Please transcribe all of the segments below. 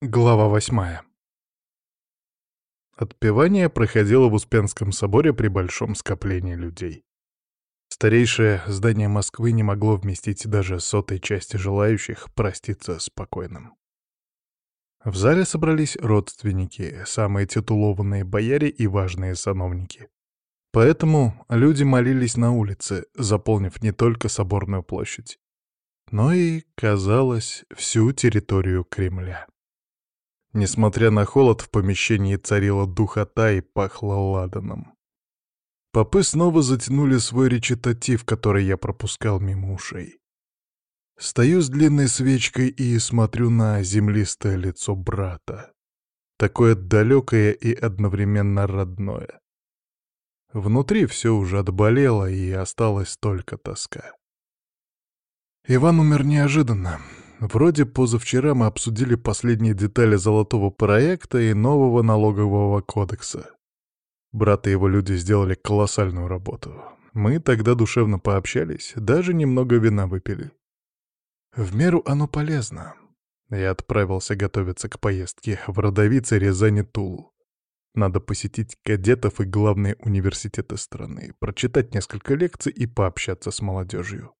Глава восьмая. Отпевание проходило в Успенском соборе при большом скоплении людей. Старейшее здание Москвы не могло вместить даже сотой части желающих проститься спокойным. В зале собрались родственники, самые титулованные бояре и важные сановники. Поэтому люди молились на улице, заполнив не только соборную площадь, но и, казалось, всю территорию Кремля. Несмотря на холод, в помещении царила духота и пахло ладаном. Попы снова затянули свой речитатив, который я пропускал мимо ушей. Стою с длинной свечкой и смотрю на землистое лицо брата. Такое далекое и одновременно родное. Внутри все уже отболело, и осталась только тоска. Иван умер неожиданно. Вроде позавчера мы обсудили последние детали золотого проекта и нового налогового кодекса. Брат и его люди сделали колоссальную работу. Мы тогда душевно пообщались, даже немного вина выпили. В меру оно полезно. Я отправился готовиться к поездке в Родовице, Рязани, Тулу. Надо посетить кадетов и главные университеты страны, прочитать несколько лекций и пообщаться с молодежью.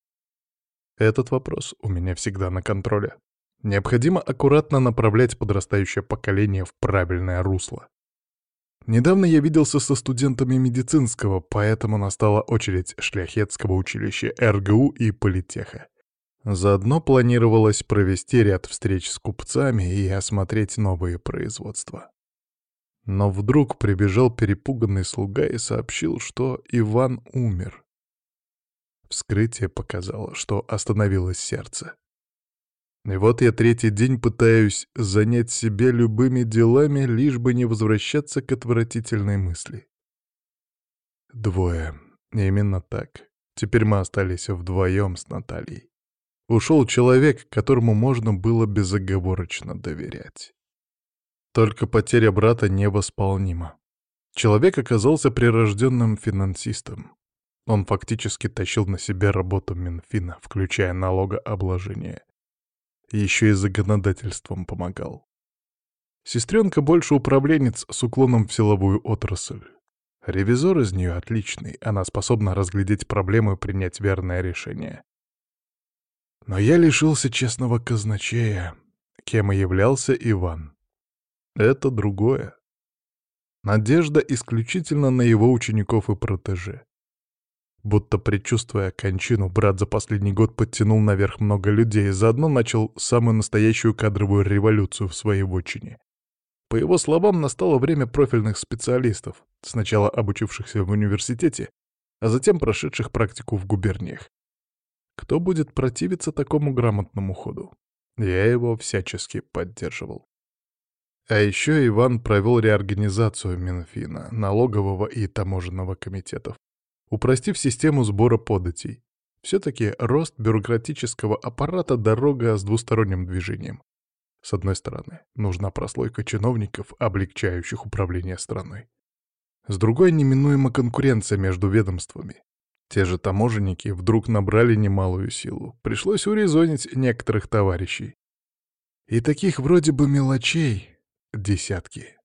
Этот вопрос у меня всегда на контроле. Необходимо аккуратно направлять подрастающее поколение в правильное русло. Недавно я виделся со студентами медицинского, поэтому настала очередь шляхетского училища РГУ и политеха. Заодно планировалось провести ряд встреч с купцами и осмотреть новые производства. Но вдруг прибежал перепуганный слуга и сообщил, что Иван умер. Вскрытие показало, что остановилось сердце. И вот я третий день пытаюсь занять себя любыми делами, лишь бы не возвращаться к отвратительной мысли. Двое. Именно так. Теперь мы остались вдвоем с Натальей. Ушел человек, которому можно было безоговорочно доверять. Только потеря брата невосполнима. Человек оказался прирожденным финансистом. Он фактически тащил на себя работу Минфина, включая налогообложение. Еще и законодательством помогал. Сестренка больше управленец с уклоном в силовую отрасль. Ревизор из нее отличный, она способна разглядеть проблему и принять верное решение. Но я лишился честного казначея, кем и являлся Иван. Это другое. Надежда исключительно на его учеников и протеже. Будто предчувствуя кончину, брат за последний год подтянул наверх много людей и заодно начал самую настоящую кадровую революцию в своей вотчине. По его словам, настало время профильных специалистов, сначала обучившихся в университете, а затем прошедших практику в губерниях. Кто будет противиться такому грамотному ходу? Я его всячески поддерживал. А еще Иван провел реорганизацию Минфина, налогового и таможенного комитетов упростив систему сбора податей. Все-таки рост бюрократического аппарата — дорога с двусторонним движением. С одной стороны, нужна прослойка чиновников, облегчающих управление страной. С другой — неминуема конкуренция между ведомствами. Те же таможенники вдруг набрали немалую силу. Пришлось урезонить некоторых товарищей. И таких вроде бы мелочей десятки.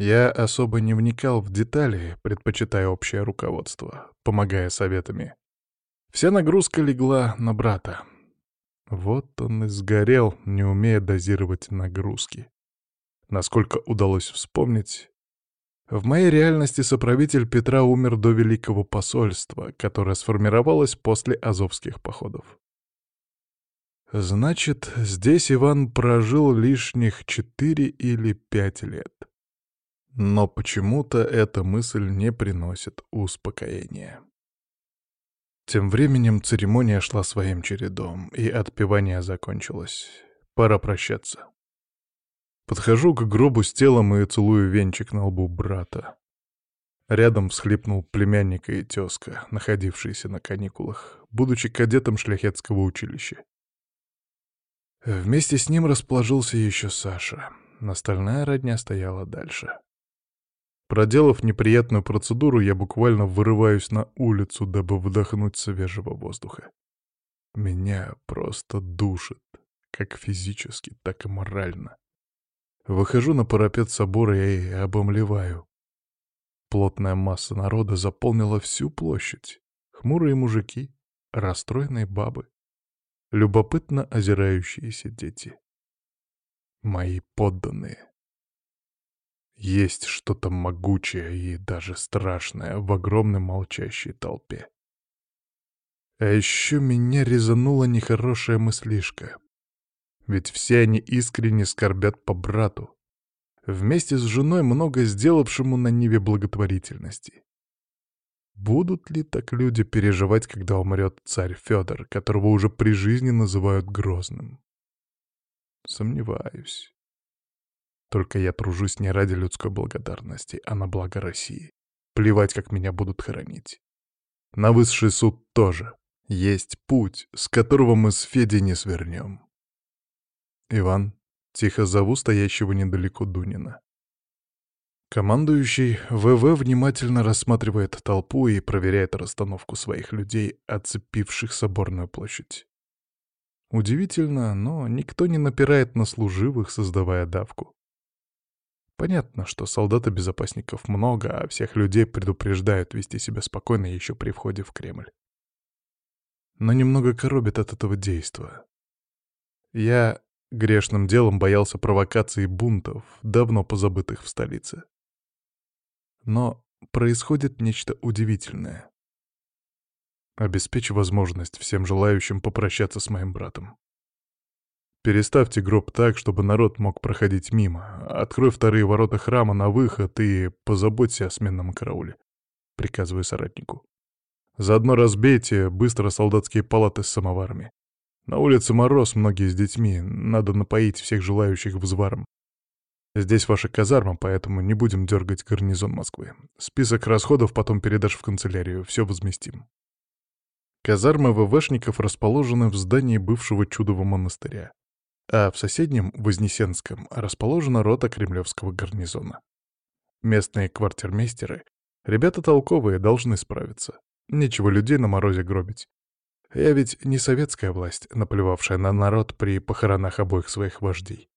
Я особо не вникал в детали, предпочитая общее руководство, помогая советами. Вся нагрузка легла на брата. Вот он и сгорел, не умея дозировать нагрузки. Насколько удалось вспомнить, в моей реальности соправитель Петра умер до Великого посольства, которое сформировалось после азовских походов. Значит, здесь Иван прожил лишних четыре или пять лет. Но почему-то эта мысль не приносит успокоения. Тем временем церемония шла своим чередом, и отпевание закончилось. Пора прощаться. Подхожу к гробу с телом и целую венчик на лбу брата. Рядом всхлипнул племянник и тезка, находившиеся на каникулах, будучи кадетом шляхетского училища. Вместе с ним расположился еще Саша. Остальная родня стояла дальше. Проделав неприятную процедуру, я буквально вырываюсь на улицу, дабы вдохнуть свежего воздуха. Меня просто душит, как физически, так и морально. Выхожу на парапет собора и обомлеваю. Плотная масса народа заполнила всю площадь. Хмурые мужики, расстроенные бабы, любопытно озирающиеся дети. Мои подданные. Есть что-то могучее и даже страшное в огромной молчащей толпе. А еще меня резанула нехорошая мыслишка. Ведь все они искренне скорбят по брату, вместе с женой много сделавшему на Ниве благотворительности. Будут ли так люди переживать, когда умрет царь Федор, которого уже при жизни называют Грозным? Сомневаюсь. Только я тружусь не ради людской благодарности, а на благо России. Плевать, как меня будут хоронить. На высший суд тоже. Есть путь, с которого мы с Федей не свернем. Иван, тихо зову стоящего недалеко Дунина. Командующий ВВ внимательно рассматривает толпу и проверяет расстановку своих людей, оцепивших соборную площадь. Удивительно, но никто не напирает на служивых, создавая давку. Понятно, что солдат-безопасников много, а всех людей предупреждают вести себя спокойно еще при входе в Кремль но немного коробит от этого действа. Я грешным делом боялся провокаций и бунтов, давно позабытых в столице. Но происходит нечто удивительное. Обеспечь возможность всем желающим попрощаться с моим братом. Переставьте гроб так, чтобы народ мог проходить мимо. Открой вторые ворота храма на выход и позаботься о сменном карауле. Приказываю соратнику. Заодно разбейте быстро солдатские палаты с самоварами. На улице мороз, многие с детьми, надо напоить всех желающих взваром. Здесь ваша казарма, поэтому не будем дергать гарнизон Москвы. Список расходов потом передашь в канцелярию, все возместим. Казармы ВВшников расположены в здании бывшего чудового монастыря, а в соседнем, Вознесенском, расположена рота кремлевского гарнизона. Местные квартирмейстеры, ребята толковые, должны справиться. Нечего людей на морозе гробить. Я ведь не советская власть, наплевавшая на народ при похоронах обоих своих вождей.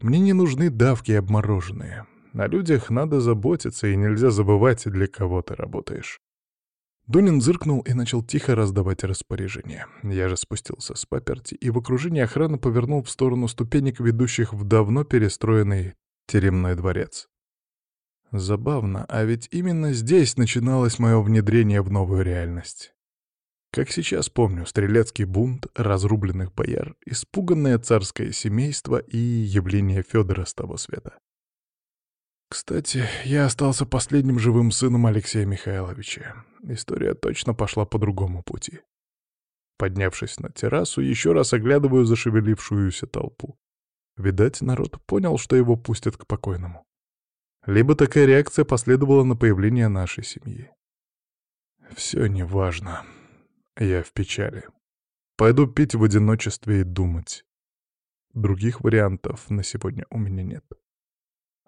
Мне не нужны давки обмороженные. О людях надо заботиться, и нельзя забывать, для кого ты работаешь. Дунин зыркнул и начал тихо раздавать распоряжения. Я же спустился с паперти и в окружении охраны повернул в сторону ступенек, ведущих в давно перестроенный теремной дворец. Забавно, а ведь именно здесь начиналось мое внедрение в новую реальность. Как сейчас помню, стрелецкий бунт, разрубленных бояр, испуганное царское семейство и явление Федора с того света. Кстати, я остался последним живым сыном Алексея Михайловича. История точно пошла по другому пути. Поднявшись на террасу, еще раз оглядываю зашевелившуюся толпу. Видать, народ понял, что его пустят к покойному либо такая реакция последовала на появление нашей семьи. Все неважно. Я в печали. Пойду пить в одиночестве и думать. Других вариантов на сегодня у меня нет.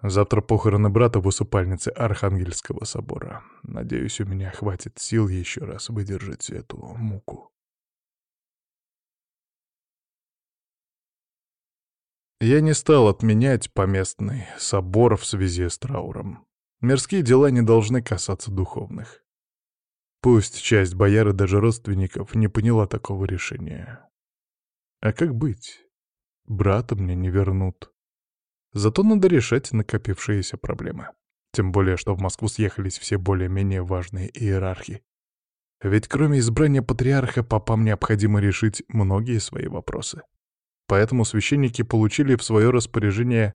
Завтра похороны брата в усыпальнице Архангельского собора. Надеюсь, у меня хватит сил еще раз выдержать эту муку. Я не стал отменять поместный собор в связи с трауром. Мирские дела не должны касаться духовных. Пусть часть бояр и даже родственников не поняла такого решения. А как быть? Брата мне не вернут. Зато надо решать накопившиеся проблемы. Тем более, что в Москву съехались все более-менее важные иерархи. Ведь кроме избрания патриарха, попам необходимо решить многие свои вопросы. Поэтому священники получили в свое распоряжение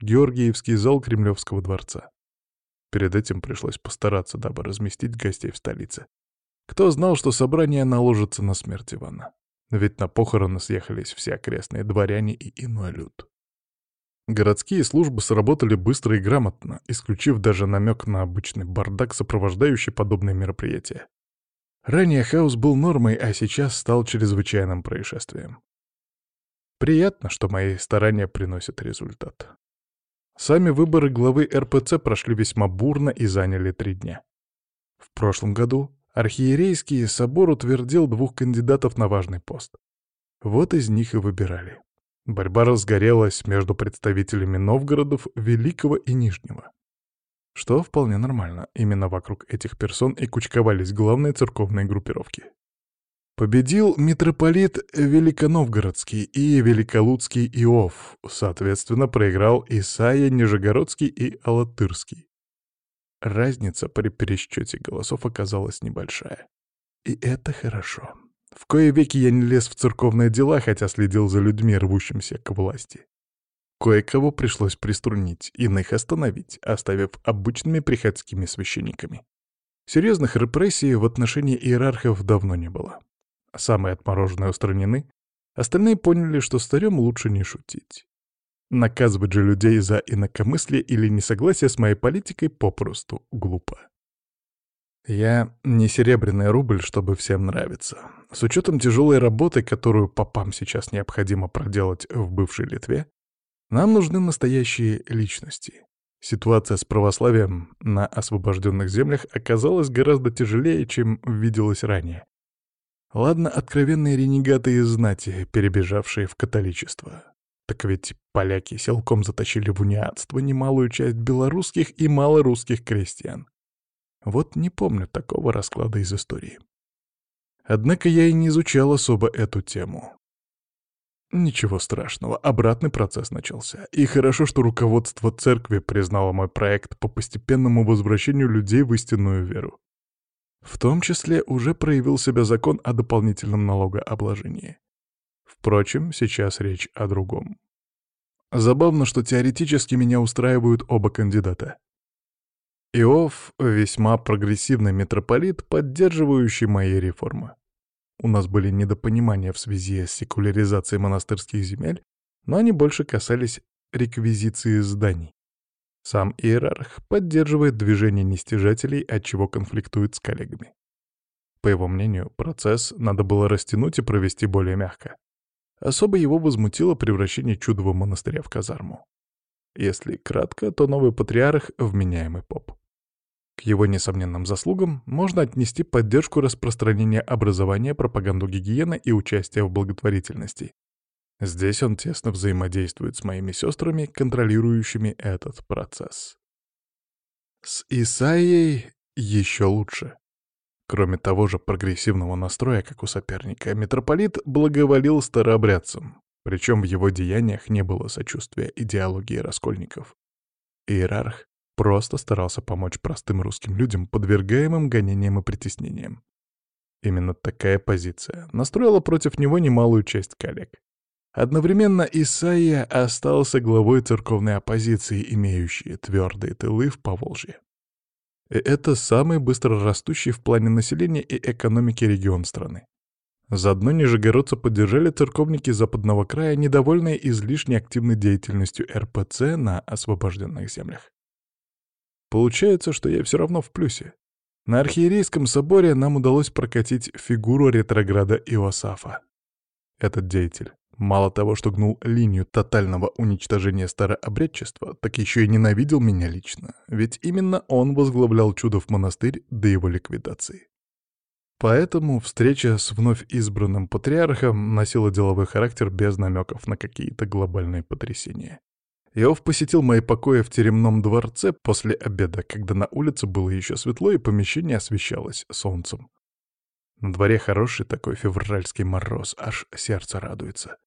Георгиевский зал Кремлевского дворца. Перед этим пришлось постараться, дабы разместить гостей в столице. Кто знал, что собрание наложится на смерть Ивана? Ведь на похороны съехались все окрестные дворяне и иной люд. Городские службы сработали быстро и грамотно, исключив даже намек на обычный бардак, сопровождающий подобные мероприятия. Ранее хаос был нормой, а сейчас стал чрезвычайным происшествием. Приятно, что мои старания приносят результат. Сами выборы главы РПЦ прошли весьма бурно и заняли три дня. В прошлом году архиерейский собор утвердил двух кандидатов на важный пост. Вот из них и выбирали. Борьба разгорелась между представителями Новгородов Великого и Нижнего. Что вполне нормально, именно вокруг этих персон и кучковались главные церковные группировки. Победил митрополит Великоновгородский и Великолудский Иов, соответственно, проиграл Исаия Нижегородский и Алатырский. Разница при пересчете голосов оказалась небольшая. И это хорошо. В кое веки я не лез в церковные дела, хотя следил за людьми, рвущимся к власти. Кое-кого пришлось приструнить, иных остановить, оставив обычными приходскими священниками. Серьезных репрессий в отношении иерархов давно не было. Самые отмороженные устранены, остальные поняли, что старем лучше не шутить. Наказывать же людей за инакомыслие или несогласие с моей политикой попросту глупо. Я не серебряный рубль, чтобы всем нравиться. С учетом тяжелой работы, которую попам сейчас необходимо проделать в бывшей Литве, нам нужны настоящие личности. Ситуация с православием на освобожденных землях оказалась гораздо тяжелее, чем виделось ранее. Ладно, откровенные ренегаты из знати, перебежавшие в католичество. Так ведь поляки силком затащили в униатство немалую часть белорусских и малорусских крестьян. Вот не помню такого расклада из истории. Однако я и не изучал особо эту тему. Ничего страшного, обратный процесс начался. И хорошо, что руководство церкви признало мой проект по постепенному возвращению людей в истинную веру. В том числе уже проявил себя закон о дополнительном налогообложении. Впрочем, сейчас речь о другом. Забавно, что теоретически меня устраивают оба кандидата. Иов — весьма прогрессивный митрополит, поддерживающий мои реформы. У нас были недопонимания в связи с секуляризацией монастырских земель, но они больше касались реквизиции зданий. Сам иерарх поддерживает движение нестяжателей, от чего конфликтует с коллегами. По его мнению, процесс надо было растянуть и провести более мягко. Особо его возмутило превращение чудового монастыря в казарму. Если кратко, то новый патриарх — вменяемый поп. Его несомненным заслугам можно отнести поддержку распространения образования, пропаганду гигиены и участие в благотворительности. Здесь он тесно взаимодействует с моими сестрами, контролирующими этот процесс. С Исаией еще лучше. Кроме того же прогрессивного настроя, как у соперника, митрополит благоволил старообрядцам, причем в его деяниях не было сочувствия идеологии раскольников. Иерарх Просто старался помочь простым русским людям, подвергаемым гонениям и притеснениям. Именно такая позиция настроила против него немалую часть коллег. Одновременно Исаия остался главой церковной оппозиции, имеющей твердые тылы в Поволжье. И это самый быстро растущий в плане населения и экономики регион страны. Заодно нижегородцы поддержали церковники Западного края, недовольные излишне активной деятельностью РПЦ на освобожденных землях. Получается, что я все равно в плюсе. На архиерейском соборе нам удалось прокатить фигуру ретрограда Иосафа. Этот деятель мало того, что гнул линию тотального уничтожения старообрядчества, так еще и ненавидел меня лично, ведь именно он возглавлял чудов монастырь до его ликвидации. Поэтому встреча с вновь избранным патриархом носила деловой характер без намеков на какие-то глобальные потрясения. Иов посетил мои покои в теремном дворце после обеда, когда на улице было еще светло и помещение освещалось солнцем. На дворе хороший такой февральский мороз, аж сердце радуется.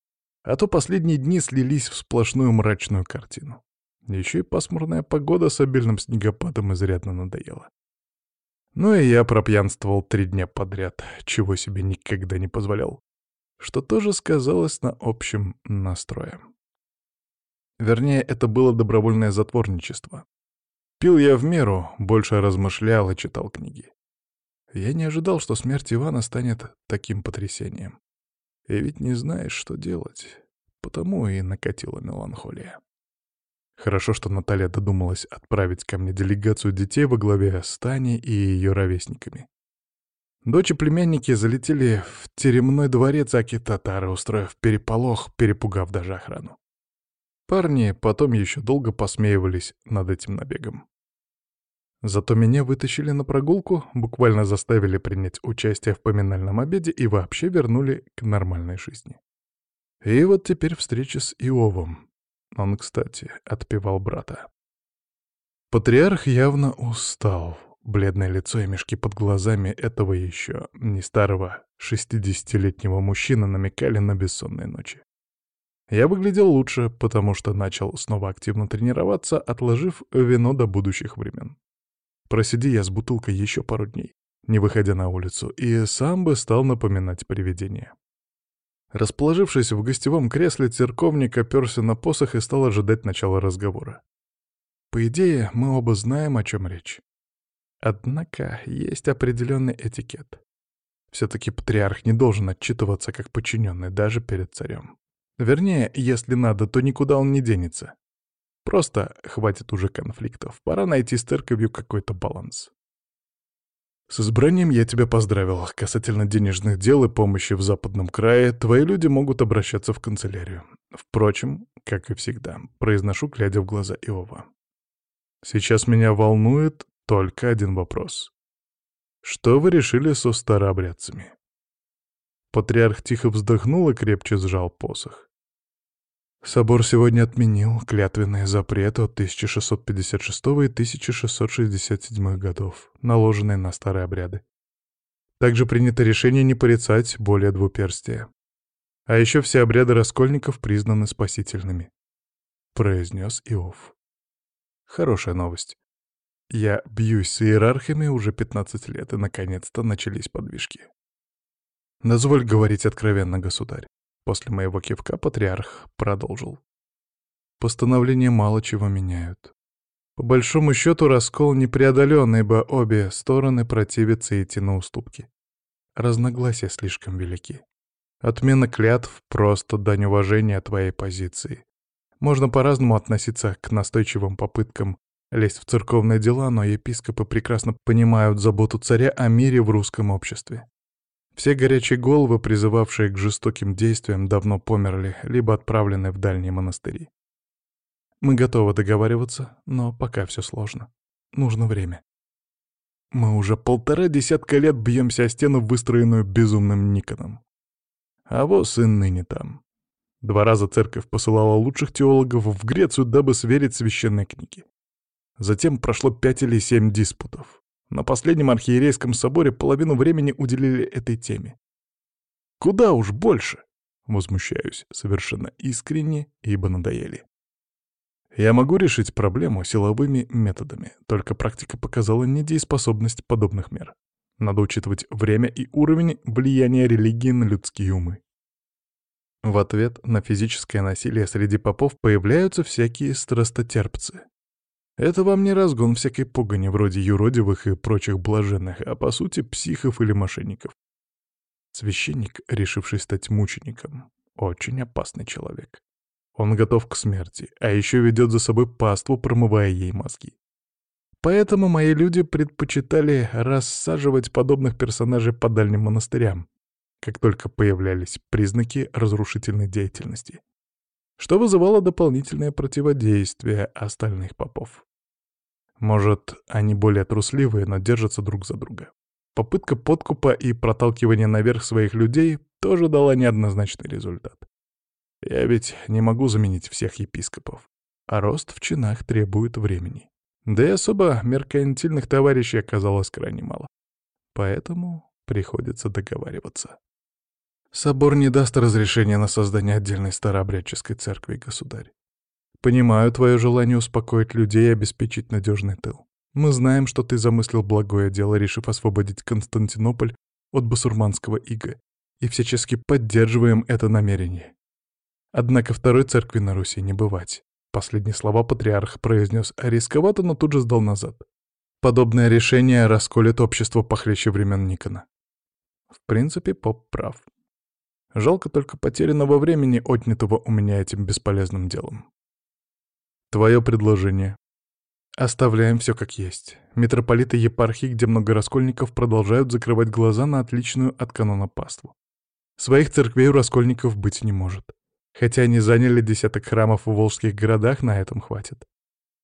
А то последние дни слились в сплошную мрачную картину. Еще и пасмурная погода с обильным снегопадом изрядно надоела. Ну и я пропьянствовал три дня подряд, чего себе никогда не позволял. Что тоже сказалось на общем настрое. Вернее, это было добровольное затворничество. Пил я в меру, больше размышлял и читал книги. Я не ожидал, что смерть Ивана станет таким потрясением. И ведь не знаешь, что делать. Потому и накатила меланхолия. Хорошо, что Наталья додумалась отправить ко мне делегацию детей во главе с Таней и ее ровесниками. Дочь и племянники залетели в теремной дворец Аки-Татары, устроив переполох, перепугав даже охрану. Парни потом еще долго посмеивались над этим набегом. Зато меня вытащили на прогулку, буквально заставили принять участие в поминальном обеде и вообще вернули к нормальной жизни. И вот теперь встреча с Иовом. Он, кстати, отпевал брата. Патриарх явно устал. Бледное лицо и мешки под глазами этого еще не старого шестидесятилетнего мужчины намекали на бессонные ночи. Я выглядел лучше, потому что начал снова активно тренироваться, отложив вино до будущих времен. Просиди я с бутылкой еще пару дней, не выходя на улицу, и сам бы стал напоминать привидение. Расположившись в гостевом кресле, церковник оперся на посох и стал ожидать начала разговора. По идее, мы оба знаем, о чем речь. Однако есть определенный этикет. Все-таки патриарх не должен отчитываться как подчиненный даже перед царем. Вернее, если надо, то никуда он не денется. Просто хватит уже конфликтов, пора найти с церковью какой-то баланс. С избранием я тебя поздравил. Касательно денежных дел и помощи в западном крае, твои люди могут обращаться в канцелярию. Впрочем, как и всегда, произношу, глядя в глаза Иова. Сейчас меня волнует только один вопрос. Что вы решили со старообрядцами? Патриарх тихо вздохнул и крепче сжал посох. Собор сегодня отменил клятвенные запреты от 1656 и 1667 годов, наложенные на старые обряды. Также принято решение не порицать более двуперстия. А еще все обряды раскольников признаны спасительными. Произнес Иов. Хорошая новость. Я бьюсь с иерархами уже 15 лет, и наконец-то начались подвижки. Дозволь говорить откровенно, государь. После моего кивка патриарх продолжил. Постановления мало чего меняют. По большому счету раскол непреодолен, ибо обе стороны противятся идти на уступки. Разногласия слишком велики. Отмена клятв — просто дань уважения твоей позиции. Можно по-разному относиться к настойчивым попыткам лезть в церковные дела, но епископы прекрасно понимают заботу царя о мире в русском обществе. Все горячие головы, призывавшие к жестоким действиям, давно померли, либо отправлены в дальние монастыри. Мы готовы договариваться, но пока все сложно. Нужно время. Мы уже полтора десятка лет бьемся о стену, выстроенную безумным Никоном. А вот сын ныне там. Два раза церковь посылала лучших теологов в Грецию, дабы сверить священные книги. Затем прошло пять или семь диспутов. На последнем архиерейском соборе половину времени уделили этой теме. Куда уж больше! Возмущаюсь совершенно искренне, ибо надоели. Я могу решить проблему силовыми методами, только практика показала недееспособность подобных мер. Надо учитывать время и уровень влияния религии на людские умы. В ответ на физическое насилие среди попов появляются всякие страстотерпцы, это вам не разгон всякой погони вроде юродивых и прочих блаженных, а по сути психов или мошенников. Священник, решивший стать мучеником, очень опасный человек. Он готов к смерти, а еще ведет за собой паству, промывая ей мозги. Поэтому мои люди предпочитали рассаживать подобных персонажей по дальним монастырям, как только появлялись признаки разрушительной деятельности, что вызывало дополнительное противодействие остальных попов. Может, они более трусливые, но держатся друг за друга. Попытка подкупа и проталкивания наверх своих людей тоже дала неоднозначный результат. Я ведь не могу заменить всех епископов, а рост в чинах требует времени. Да и особо меркантильных товарищей оказалось крайне мало. Поэтому приходится договариваться. Собор не даст разрешения на создание отдельной старообрядческой церкви, государь. Понимаю твое желание успокоить людей и обеспечить надежный тыл. Мы знаем, что ты замыслил благое дело, решив освободить Константинополь от басурманского ига, и всячески поддерживаем это намерение. Однако второй церкви на Руси не бывать. Последние слова патриарх произнес рисковато, но тут же сдал назад. Подобное решение расколет общество похлеще времен Никона. В принципе, поп прав. Жалко только потерянного времени, отнятого у меня этим бесполезным делом. Твое предложение. Оставляем все как есть. Митрополиты епархии, где много раскольников, продолжают закрывать глаза на отличную от канона паству. Своих церквей у раскольников быть не может. Хотя они заняли десяток храмов в волжских городах, на этом хватит.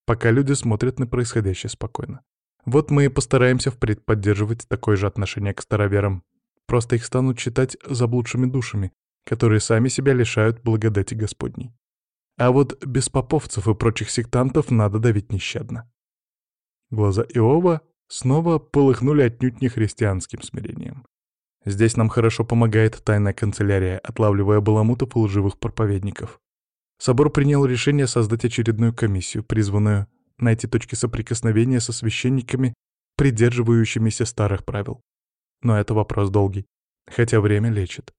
Пока люди смотрят на происходящее спокойно. Вот мы и постараемся впредь поддерживать такое же отношение к староверам. Просто их станут считать заблудшими душами, которые сами себя лишают благодати Господней. А вот без поповцев и прочих сектантов надо давить нещадно. Глаза Иова снова полыхнули отнюдь не христианским смирением. Здесь нам хорошо помогает тайная канцелярия, отлавливая баламутов и лживых проповедников. Собор принял решение создать очередную комиссию, призванную найти точки соприкосновения со священниками, придерживающимися старых правил. Но это вопрос долгий, хотя время лечит.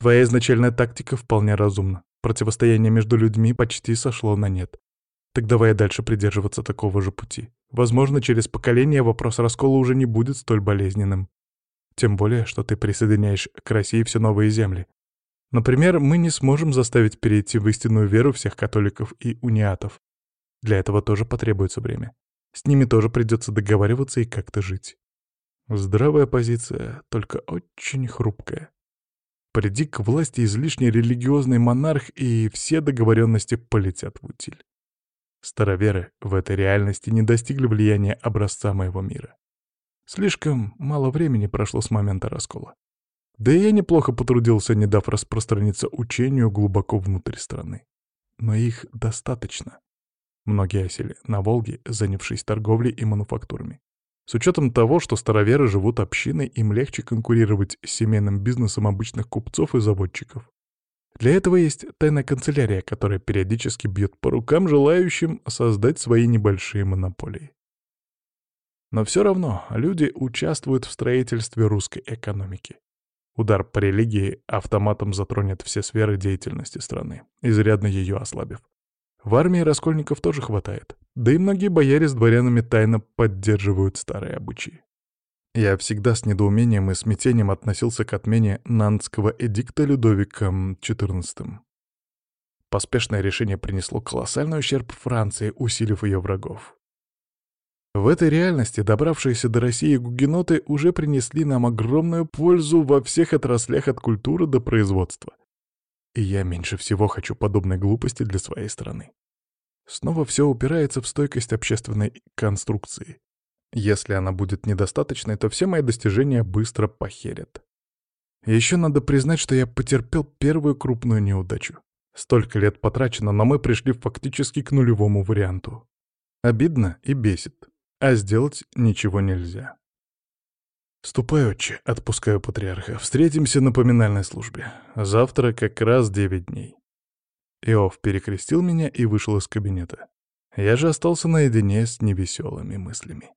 Твоя изначальная тактика вполне разумна. Противостояние между людьми почти сошло на нет. Так давай дальше придерживаться такого же пути. Возможно, через поколение вопрос раскола уже не будет столь болезненным. Тем более, что ты присоединяешь к России все новые земли. Например, мы не сможем заставить перейти в истинную веру всех католиков и униатов. Для этого тоже потребуется время. С ними тоже придется договариваться и как-то жить. Здравая позиция, только очень хрупкая. Приди к власти излишне религиозный монарх, и все договоренности полетят в утиль. Староверы в этой реальности не достигли влияния образца моего мира. Слишком мало времени прошло с момента раскола. Да и я неплохо потрудился, не дав распространиться учению глубоко внутрь страны. Но их достаточно. Многие осели на Волге, занявшись торговлей и мануфактурами. С учетом того, что староверы живут общиной, им легче конкурировать с семейным бизнесом обычных купцов и заводчиков. Для этого есть тайная канцелярия, которая периодически бьет по рукам желающим создать свои небольшие монополии. Но все равно люди участвуют в строительстве русской экономики. Удар по религии автоматом затронет все сферы деятельности страны, изрядно ее ослабив. В армии раскольников тоже хватает, да и многие бояре с дворянами тайно поддерживают старые обычаи. Я всегда с недоумением и смятением относился к отмене Нантского эдикта Людовиком XIV. Поспешное решение принесло колоссальный ущерб Франции, усилив ее врагов. В этой реальности добравшиеся до России гугеноты уже принесли нам огромную пользу во всех отраслях от культуры до производства. И я меньше всего хочу подобной глупости для своей страны. Снова все упирается в стойкость общественной конструкции. Если она будет недостаточной, то все мои достижения быстро похерят. Еще надо признать, что я потерпел первую крупную неудачу. Столько лет потрачено, но мы пришли фактически к нулевому варианту. Обидно и бесит а сделать ничего нельзя. «Ступай, отче», — отпускаю патриарха. «Встретимся на поминальной службе. Завтра как раз девять дней». Иов перекрестил меня и вышел из кабинета. Я же остался наедине с невеселыми мыслями.